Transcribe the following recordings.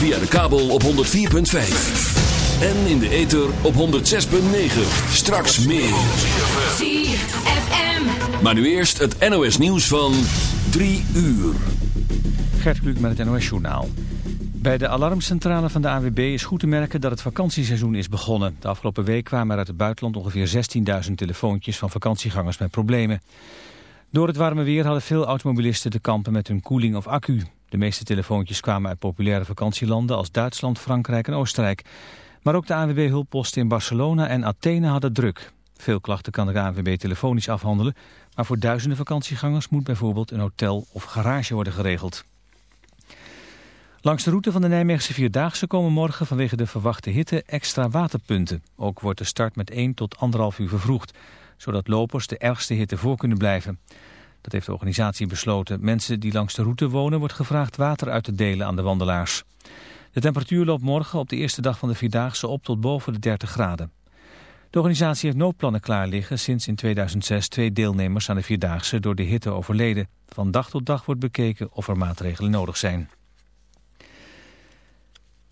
Via de kabel op 104.5. En in de ether op 106.9. Straks meer. ZFM. Maar nu eerst het NOS nieuws van 3 uur. Gert Kluk met het NOS Journaal. Bij de alarmcentrale van de AWB is goed te merken dat het vakantieseizoen is begonnen. De afgelopen week kwamen er uit het buitenland ongeveer 16.000 telefoontjes van vakantiegangers met problemen. Door het warme weer hadden veel automobilisten te kampen met hun koeling of accu. De meeste telefoontjes kwamen uit populaire vakantielanden als Duitsland, Frankrijk en Oostenrijk. Maar ook de ANWB-hulpposten in Barcelona en Athene hadden druk. Veel klachten kan de ANWB telefonisch afhandelen, maar voor duizenden vakantiegangers moet bijvoorbeeld een hotel of garage worden geregeld. Langs de route van de Nijmeegse Vierdaagse komen morgen vanwege de verwachte hitte extra waterpunten. Ook wordt de start met 1 tot 1,5 uur vervroegd, zodat lopers de ergste hitte voor kunnen blijven. Dat heeft de organisatie besloten. Mensen die langs de route wonen wordt gevraagd water uit te delen aan de wandelaars. De temperatuur loopt morgen op de eerste dag van de Vierdaagse op tot boven de 30 graden. De organisatie heeft noodplannen klaar liggen sinds in 2006 twee deelnemers aan de Vierdaagse door de hitte overleden. Van dag tot dag wordt bekeken of er maatregelen nodig zijn.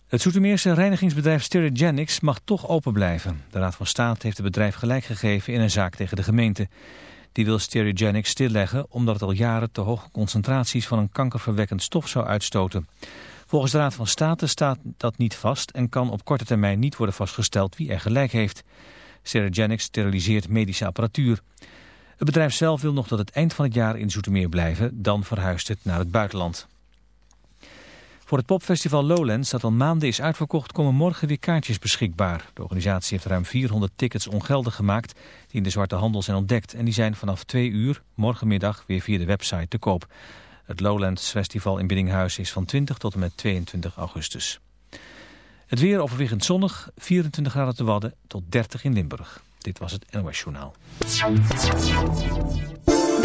Het Zoetermeerse reinigingsbedrijf Sterigenics mag toch open blijven. De Raad van State heeft het bedrijf gelijk gegeven in een zaak tegen de gemeente. Die wil Sterigenics stilleggen omdat het al jaren te hoge concentraties van een kankerverwekkend stof zou uitstoten. Volgens de Raad van State staat dat niet vast en kan op korte termijn niet worden vastgesteld wie er gelijk heeft. Sterigenics steriliseert medische apparatuur. Het bedrijf zelf wil nog tot het eind van het jaar in Zoetermeer blijven, dan verhuist het naar het buitenland. Voor het popfestival Lowlands, dat al maanden is uitverkocht, komen morgen weer kaartjes beschikbaar. De organisatie heeft ruim 400 tickets ongeldig gemaakt die in de zwarte handel zijn ontdekt. En die zijn vanaf 2 uur morgenmiddag weer via de website te koop. Het Lowlands Festival in Biddinghuis is van 20 tot en met 22 augustus. Het weer overwegend zonnig, 24 graden te Wadden tot 30 in Limburg. Dit was het NOS Journaal.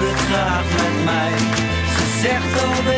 Het graag met mij. Ze zegt, oh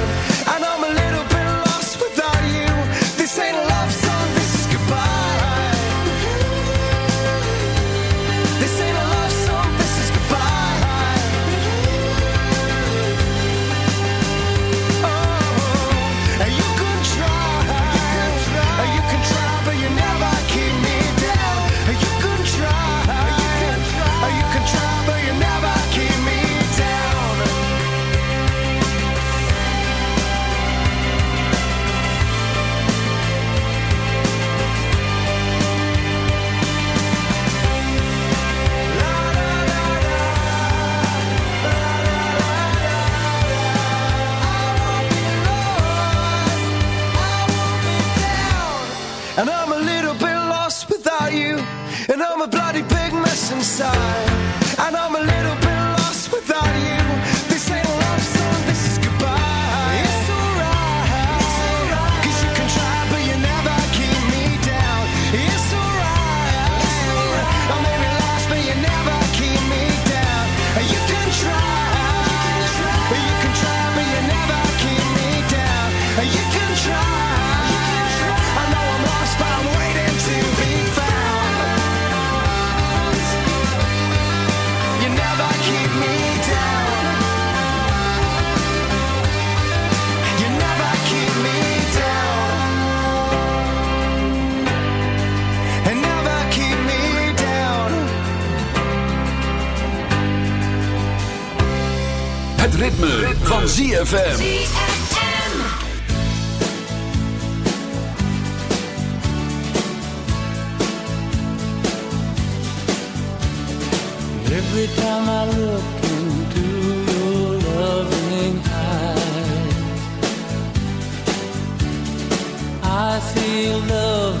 side. ritme, ritme. van ZFM. Every time I look into your loving eyes I see love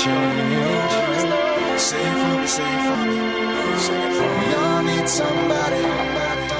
Sing for me, sing me. Need somebody.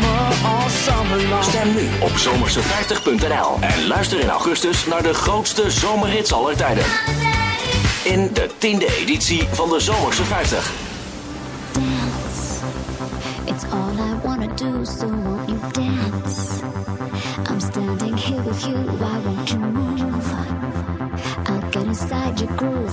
Stem nu op zomerse50.nl en luister in augustus naar de grootste zomerhits aller tijden. In de tiende editie van de Zomerse 50. It's all I do, so you dance? I'm standing here with you. I'll get inside your groove.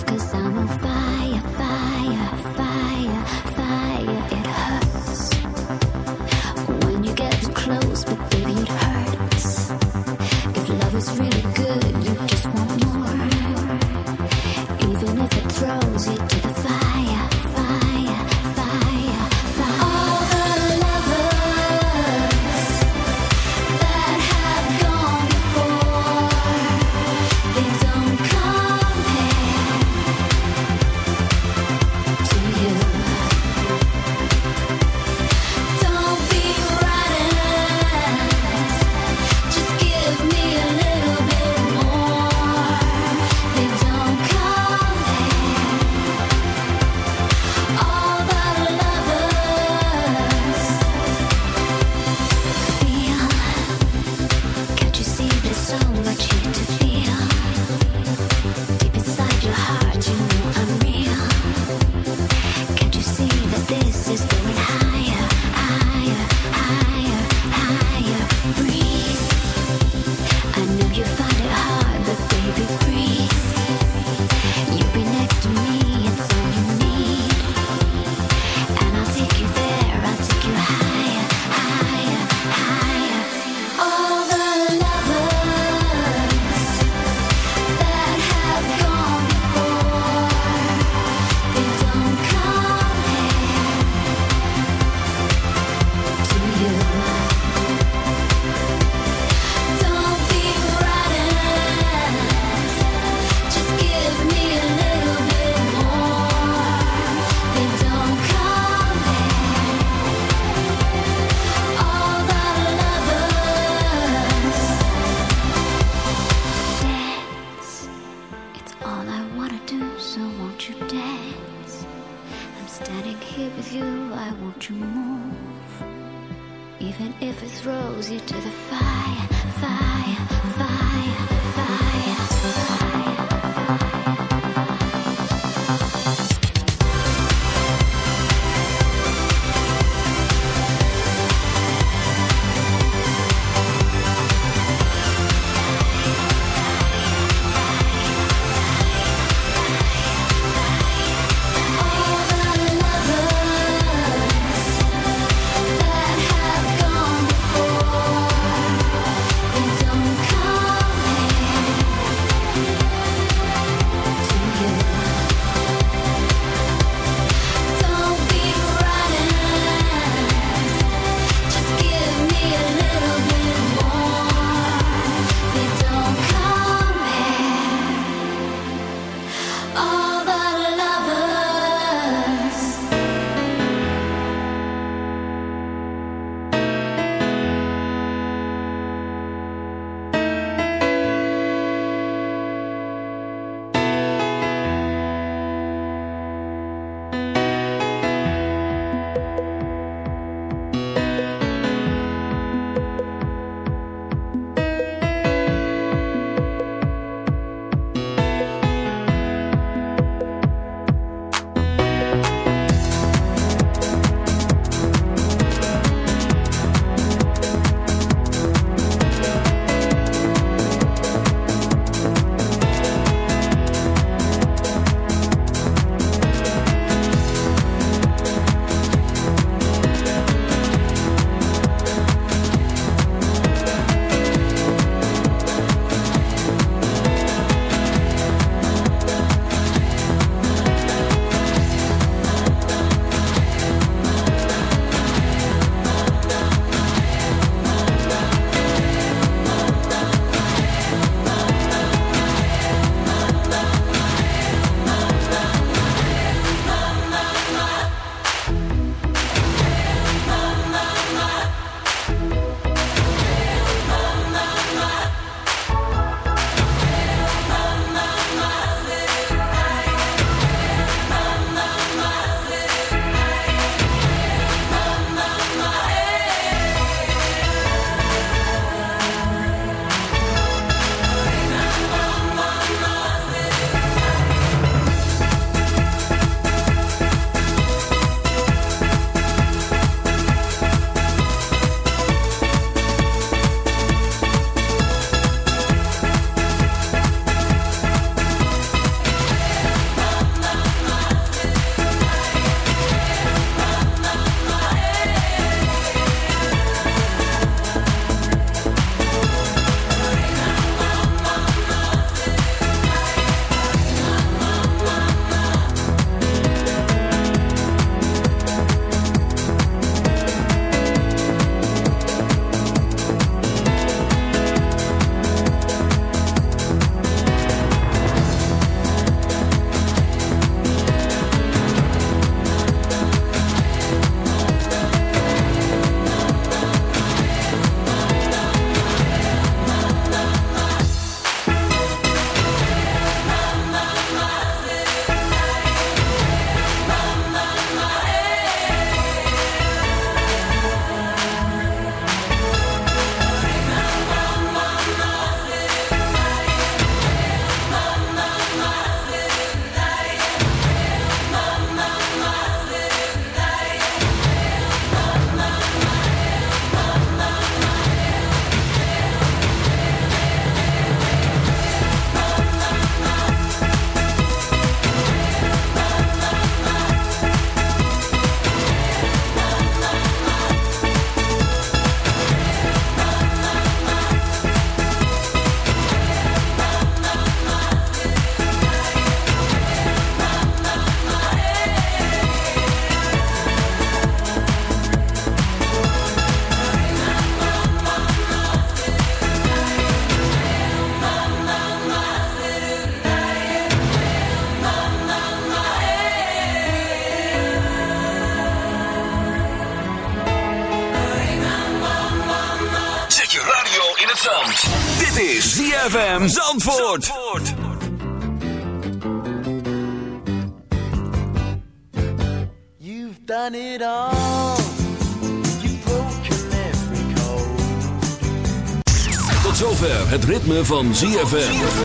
Van ZFM.